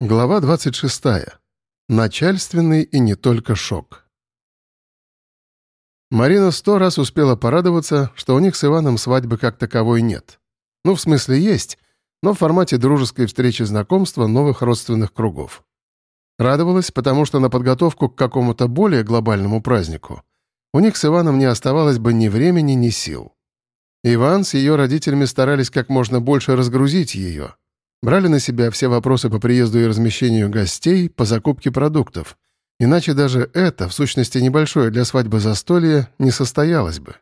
Глава 26. Начальственный и не только шок. Марина сто раз успела порадоваться, что у них с Иваном свадьбы как таковой нет. Ну, в смысле, есть, но в формате дружеской встречи знакомства новых родственных кругов. Радовалась, потому что на подготовку к какому-то более глобальному празднику у них с Иваном не оставалось бы ни времени, ни сил. Иван с ее родителями старались как можно больше разгрузить ее — Брали на себя все вопросы по приезду и размещению гостей, по закупке продуктов. Иначе даже это, в сущности небольшое для свадьбы застолье, не состоялось бы.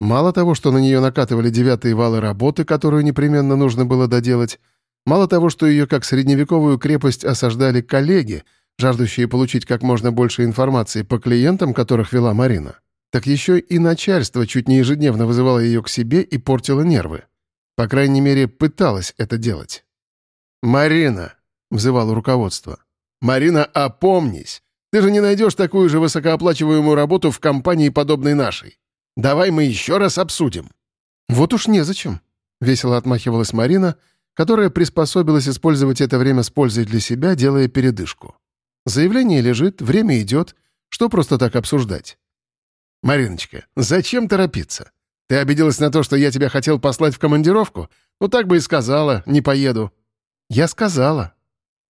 Мало того, что на нее накатывали девятые валы работы, которую непременно нужно было доделать, мало того, что ее как средневековую крепость осаждали коллеги, жаждущие получить как можно больше информации по клиентам, которых вела Марина, так еще и начальство чуть не ежедневно вызывало ее к себе и портило нервы. По крайней мере, пыталось это делать. «Марина!» — взывало руководство. «Марина, опомнись! Ты же не найдешь такую же высокооплачиваемую работу в компании, подобной нашей. Давай мы еще раз обсудим». «Вот уж незачем», — весело отмахивалась Марина, которая приспособилась использовать это время с пользой для себя, делая передышку. Заявление лежит, время идет. Что просто так обсуждать? «Мариночка, зачем торопиться? Ты обиделась на то, что я тебя хотел послать в командировку? Ну так бы и сказала, не поеду. «Я сказала».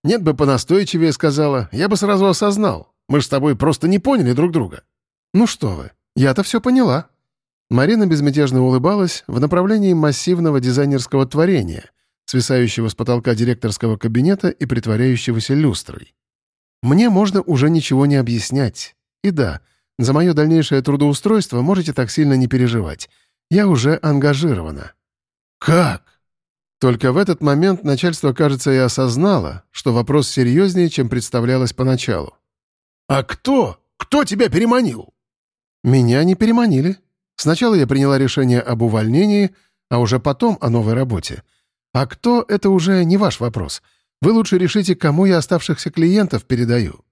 «Нет бы понастойчивее сказала, я бы сразу осознал. Мы ж с тобой просто не поняли друг друга». «Ну что вы, я-то все поняла». Марина безмятежно улыбалась в направлении массивного дизайнерского творения, свисающего с потолка директорского кабинета и притворяющегося люстрой. «Мне можно уже ничего не объяснять. И да, за мое дальнейшее трудоустройство можете так сильно не переживать. Я уже ангажирована». «Как?» Только в этот момент начальство, кажется, и осознало, что вопрос серьезнее, чем представлялось поначалу. «А кто? Кто тебя переманил?» «Меня не переманили. Сначала я приняла решение об увольнении, а уже потом о новой работе. А кто — это уже не ваш вопрос. Вы лучше решите, кому я оставшихся клиентов передаю».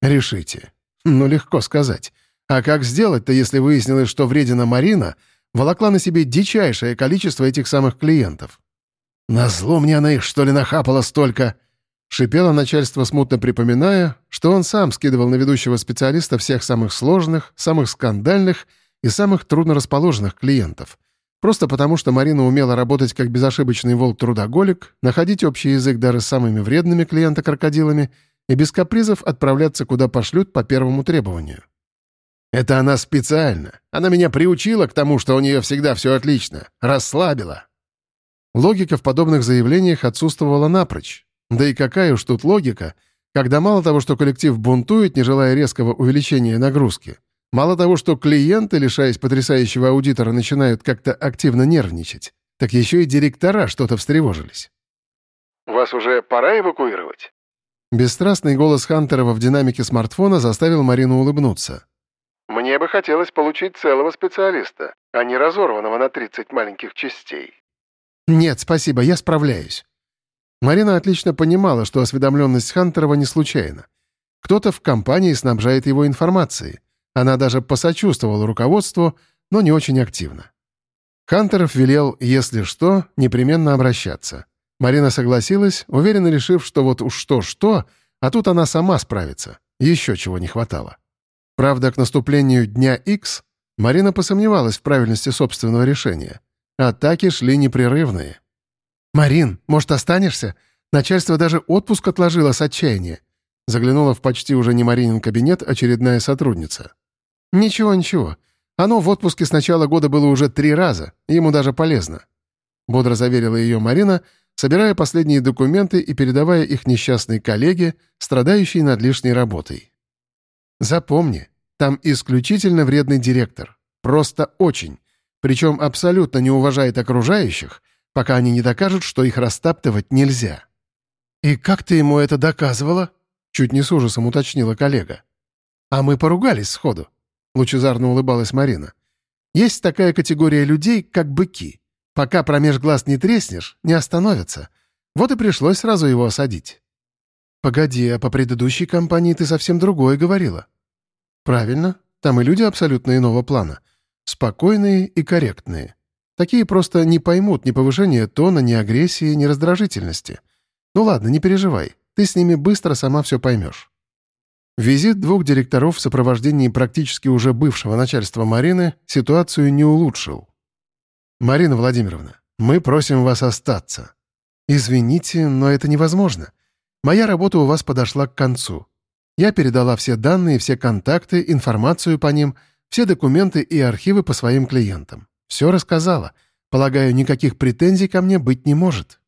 «Решите. Ну, легко сказать. А как сделать-то, если выяснилось, что вредина Марина волокла на себе дичайшее количество этих самых клиентов?» «Назло мне она их, что ли, нахапала столько?» Шипело начальство, смутно припоминая, что он сам скидывал на ведущего специалиста всех самых сложных, самых скандальных и самых труднорасположенных клиентов. Просто потому, что Марина умела работать как безошибочный волк-трудоголик, находить общий язык даже с самыми вредными клиента-крокодилами и без капризов отправляться куда пошлют по первому требованию. «Это она специально. Она меня приучила к тому, что у нее всегда все отлично. Расслабила. Логика в подобных заявлениях отсутствовала напрочь. Да и какая уж тут логика, когда мало того, что коллектив бунтует, не желая резкого увеличения нагрузки, мало того, что клиенты, лишаясь потрясающего аудитора, начинают как-то активно нервничать, так еще и директора что-то встревожились. «Вас уже пора эвакуировать?» Бесстрастный голос Хантерова в динамике смартфона заставил Марину улыбнуться. «Мне бы хотелось получить целого специалиста, а не разорванного на 30 маленьких частей». «Нет, спасибо, я справляюсь». Марина отлично понимала, что осведомленность Хантерова не случайна. Кто-то в компании снабжает его информацией. Она даже посочувствовала руководству, но не очень активно. Хантеров велел, если что, непременно обращаться. Марина согласилась, уверенно решив, что вот уж что-что, а тут она сама справится. Еще чего не хватало. Правда, к наступлению дня X Марина посомневалась в правильности собственного решения. Атаки шли непрерывные. «Марин, может, останешься? Начальство даже отпуск отложило с отчаяния». Заглянула в почти уже не Маринин кабинет очередная сотрудница. «Ничего, ничего. Оно в отпуске с начала года было уже три раза, ему даже полезно». Бодро заверила ее Марина, собирая последние документы и передавая их несчастной коллеге, страдающей над лишней работой. «Запомни, там исключительно вредный директор. Просто очень причем абсолютно не уважает окружающих, пока они не докажут, что их растаптывать нельзя. «И как ты ему это доказывала?» — чуть не с ужасом уточнила коллега. «А мы поругались сходу», — лучезарно улыбалась Марина. «Есть такая категория людей, как быки. Пока промеж глаз не треснешь, не остановятся. Вот и пришлось сразу его осадить». «Погоди, а по предыдущей компании ты совсем другое говорила». «Правильно, там и люди абсолютно иного плана. Спокойные и корректные. Такие просто не поймут ни повышения тона, ни агрессии, ни раздражительности. Ну ладно, не переживай. Ты с ними быстро сама все поймешь». Визит двух директоров в сопровождении практически уже бывшего начальства Марины ситуацию не улучшил. «Марина Владимировна, мы просим вас остаться». «Извините, но это невозможно. Моя работа у вас подошла к концу. Я передала все данные, все контакты, информацию по ним, все документы и архивы по своим клиентам. Все рассказала. Полагаю, никаких претензий ко мне быть не может».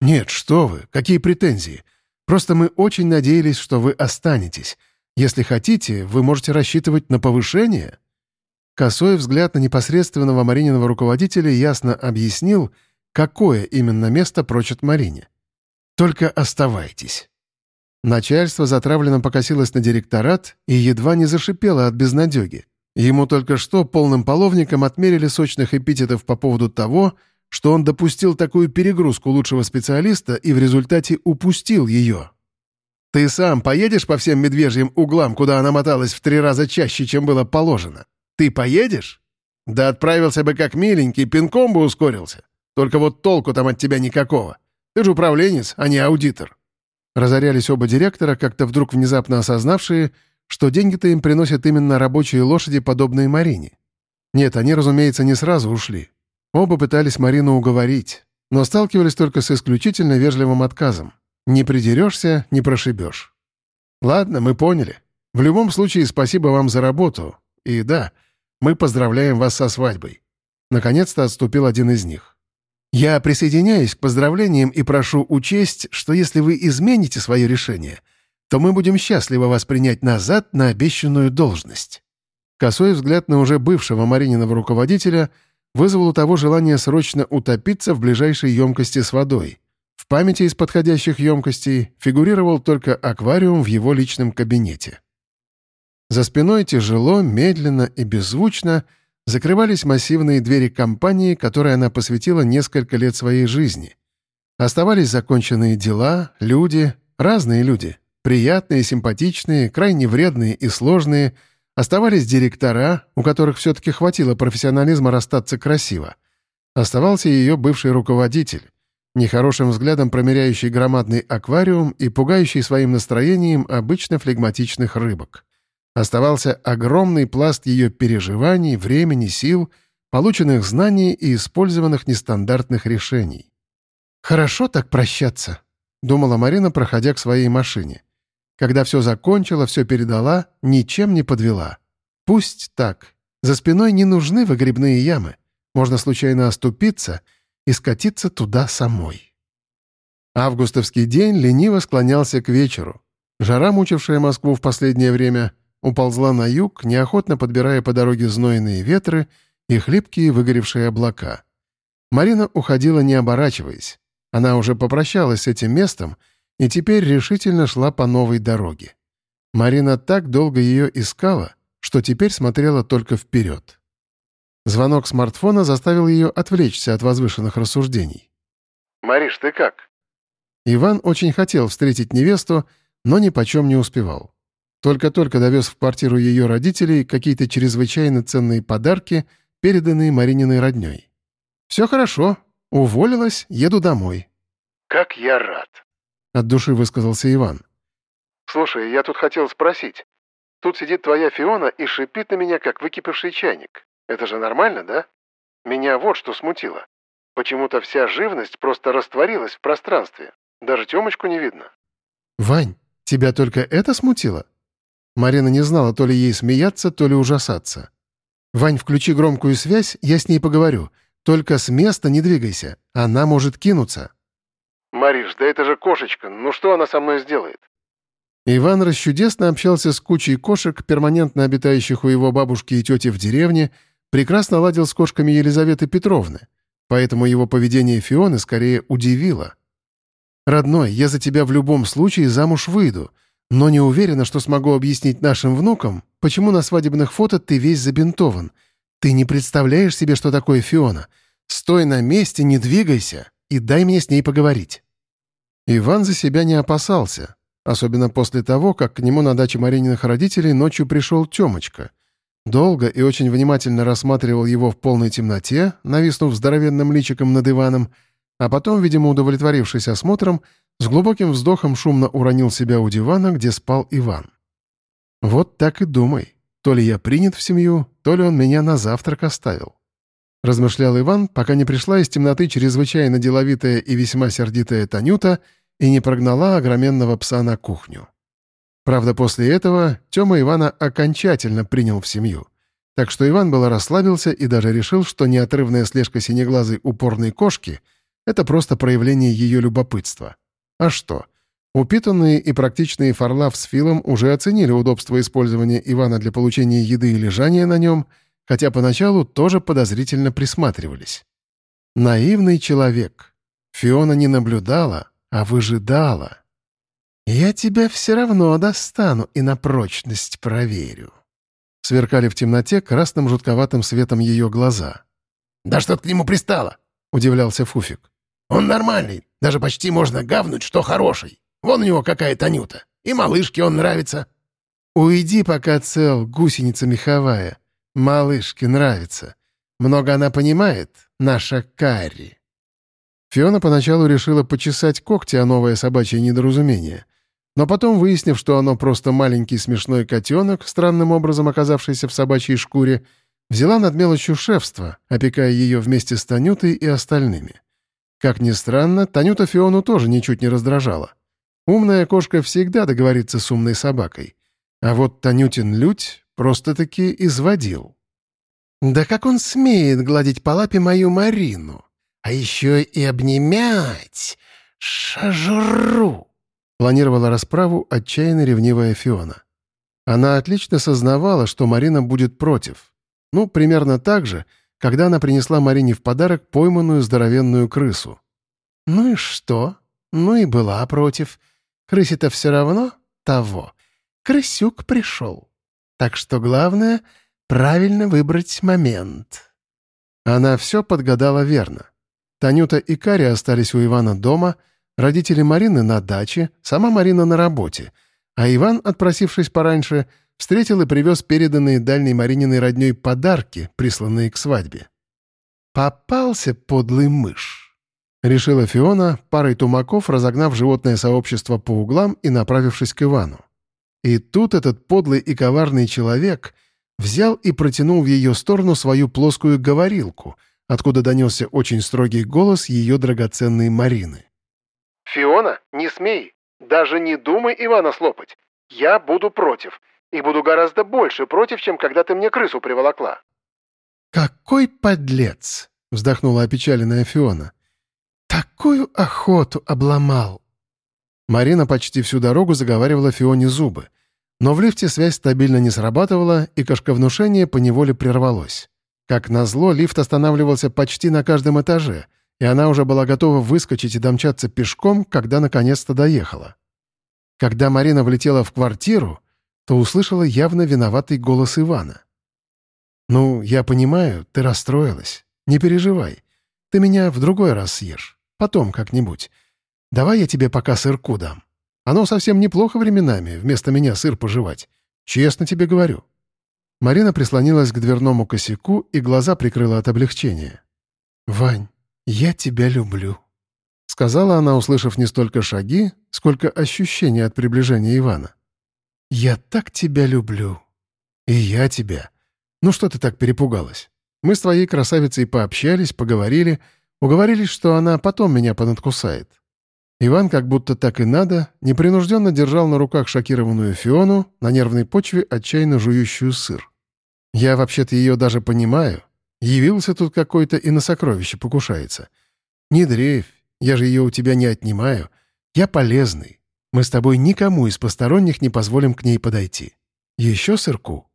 «Нет, что вы, какие претензии? Просто мы очень надеялись, что вы останетесь. Если хотите, вы можете рассчитывать на повышение». Косой взгляд на непосредственного Марининого руководителя ясно объяснил, какое именно место прочит Марине. «Только оставайтесь». Начальство затравленно покосилось на директорат и едва не зашипело от безнадеги. Ему только что полным половником отмерили сочных эпитетов по поводу того, что он допустил такую перегрузку лучшего специалиста и в результате упустил ее. Ты сам поедешь по всем медвежьим углам, куда она моталась в три раза чаще, чем было положено? Ты поедешь? Да отправился бы как миленький, пинком бы ускорился. Только вот толку там от тебя никакого. Ты же управленец, а не аудитор». Разорялись оба директора, как-то вдруг внезапно осознавшие, что деньги-то им приносят именно рабочие лошади, подобные Марине. Нет, они, разумеется, не сразу ушли. Оба пытались Марину уговорить, но сталкивались только с исключительно вежливым отказом. Не придерешься, не прошибешь. Ладно, мы поняли. В любом случае, спасибо вам за работу. И да, мы поздравляем вас со свадьбой. Наконец-то отступил один из них. Я присоединяюсь к поздравлениям и прошу учесть, что если вы измените свое решение, то мы будем счастливы вас принять назад на обещанную должность. Косой взгляд на уже бывшего Марининого руководителя вызвал у того желание срочно утопиться в ближайшей емкости с водой — в памяти из подходящих емкостей фигурировал только аквариум в его личном кабинете. За спиной тяжело, медленно и беззвучно закрывались массивные двери компании, которой она посвятила несколько лет своей жизни. Оставались законченные дела, люди, разные люди, приятные, симпатичные, крайне вредные и сложные, оставались директора, у которых все-таки хватило профессионализма расстаться красиво. Оставался ее бывший руководитель, нехорошим взглядом промеряющий громадный аквариум и пугающий своим настроением обычно флегматичных рыбок. Оставался огромный пласт ее переживаний, времени, сил, полученных знаний и использованных нестандартных решений. «Хорошо так прощаться», — думала Марина, проходя к своей машине. Когда все закончила, все передала, ничем не подвела. Пусть так. За спиной не нужны выгребные ямы. Можно случайно оступиться — и скатиться туда самой. Августовский день лениво склонялся к вечеру. Жара, мучившая Москву в последнее время, уползла на юг, неохотно подбирая по дороге знойные ветры и хлипкие выгоревшие облака. Марина уходила, не оборачиваясь. Она уже попрощалась с этим местом и теперь решительно шла по новой дороге. Марина так долго ее искала, что теперь смотрела только вперед. Звонок смартфона заставил ее отвлечься от возвышенных рассуждений. «Мариш, ты как?» Иван очень хотел встретить невесту, но ни почем не успевал. Только-только довез в квартиру ее родителей какие-то чрезвычайно ценные подарки, переданные Марининой родней. «Все хорошо. Уволилась, еду домой». «Как я рад!» — от души высказался Иван. «Слушай, я тут хотел спросить. Тут сидит твоя Фиона и шипит на меня, как выкипевший чайник. Это же нормально, да? Меня вот что смутило. Почему-то вся живность просто растворилась в пространстве. Даже Тёмочку не видно. «Вань, тебя только это смутило?» Марина не знала, то ли ей смеяться, то ли ужасаться. «Вань, включи громкую связь, я с ней поговорю. Только с места не двигайся, она может кинуться». «Мариш, да это же кошечка, ну что она со мной сделает?» Иван расчудесно общался с кучей кошек, перманентно обитающих у его бабушки и тети в деревне, прекрасно ладил с кошками Елизаветы Петровны, поэтому его поведение Фионы скорее удивило. «Родной, я за тебя в любом случае замуж выйду, но не уверена, что смогу объяснить нашим внукам, почему на свадебных фото ты весь забинтован. Ты не представляешь себе, что такое Фиона. Стой на месте, не двигайся и дай мне с ней поговорить». Иван за себя не опасался, особенно после того, как к нему на даче Марининых родителей ночью пришел Тёмочка — Долго и очень внимательно рассматривал его в полной темноте, нависнув здоровенным личиком над Иваном, а потом, видимо, удовлетворившись осмотром, с глубоким вздохом шумно уронил себя у дивана, где спал Иван. «Вот так и думай. То ли я принят в семью, то ли он меня на завтрак оставил». Размышлял Иван, пока не пришла из темноты чрезвычайно деловитая и весьма сердитая Танюта и не прогнала огроменного пса на кухню. Правда, после этого Тёма Ивана окончательно принял в семью. Так что Иван было расслабился и даже решил, что неотрывная слежка синеглазой упорной кошки — это просто проявление ее любопытства. А что? Упитанные и практичные Фарлав с Филом уже оценили удобство использования Ивана для получения еды и лежания на нем, хотя поначалу тоже подозрительно присматривались. Наивный человек. Фиона не наблюдала, а выжидала. «Я тебя все равно достану и на прочность проверю». Сверкали в темноте красным жутковатым светом ее глаза. «Да что к нему пристала?» — удивлялся Фуфик. «Он нормальный, даже почти можно гавнуть, что хороший. Вон у него какая Танюта. И малышке он нравится». «Уйди, пока цел, гусеница меховая. Малышке нравится. Много она понимает, наша Карри». Фиона поначалу решила почесать когти о новое собачье недоразумение. Но потом, выяснив, что оно просто маленький смешной котенок, странным образом оказавшийся в собачьей шкуре, взяла над мелочью шефство, опекая ее вместе с Танютой и остальными. Как ни странно, Танюта Фиону тоже ничуть не раздражала. Умная кошка всегда договорится с умной собакой. А вот Танютин Людь просто-таки изводил. «Да как он смеет гладить по лапе мою Марину? А еще и обнимять! Шажру!» Планировала расправу отчаянно ревнивая Фиона. Она отлично сознавала, что Марина будет против. Ну, примерно так же, когда она принесла Марине в подарок пойманную здоровенную крысу. «Ну и что? Ну и была против. Крысе-то все равно того. Крысюк пришел. Так что главное — правильно выбрать момент». Она все подгадала верно. Танюта и Каря остались у Ивана дома — Родители Марины на даче, сама Марина на работе, а Иван, отпросившись пораньше, встретил и привез переданные дальней Марининой родней подарки, присланные к свадьбе. «Попался подлый мышь», — решила Фиона, парой тумаков разогнав животное сообщество по углам и направившись к Ивану. И тут этот подлый и коварный человек взял и протянул в ее сторону свою плоскую говорилку, откуда донесся очень строгий голос ее драгоценной Марины. «Фиона, не смей. Даже не думай Ивана слопать. Я буду против. И буду гораздо больше против, чем когда ты мне крысу приволокла». «Какой подлец!» — вздохнула опечаленная Фиона. «Такую охоту обломал!» Марина почти всю дорогу заговаривала Фионе зубы. Но в лифте связь стабильно не срабатывала, и кошковнушение поневоле прервалось. Как назло, лифт останавливался почти на каждом этаже — и она уже была готова выскочить и домчаться пешком, когда наконец-то доехала. Когда Марина влетела в квартиру, то услышала явно виноватый голос Ивана. «Ну, я понимаю, ты расстроилась. Не переживай. Ты меня в другой раз съешь. Потом как-нибудь. Давай я тебе пока сырку дам. Оно совсем неплохо временами, вместо меня сыр пожевать. Честно тебе говорю». Марина прислонилась к дверному косяку и глаза прикрыла от облегчения. «Вань, «Я тебя люблю», — сказала она, услышав не столько шаги, сколько ощущения от приближения Ивана. «Я так тебя люблю. И я тебя. Ну что ты так перепугалась? Мы с твоей красавицей пообщались, поговорили, уговорились, что она потом меня понадкусает». Иван, как будто так и надо, непринужденно держал на руках шокированную Фиону, на нервной почве отчаянно жующую сыр. «Я вообще-то ее даже понимаю. Явился тут какой-то и на сокровище покушается. Не дрейфь, я же ее у тебя не отнимаю. Я полезный. Мы с тобой никому из посторонних не позволим к ней подойти. Еще сырку?»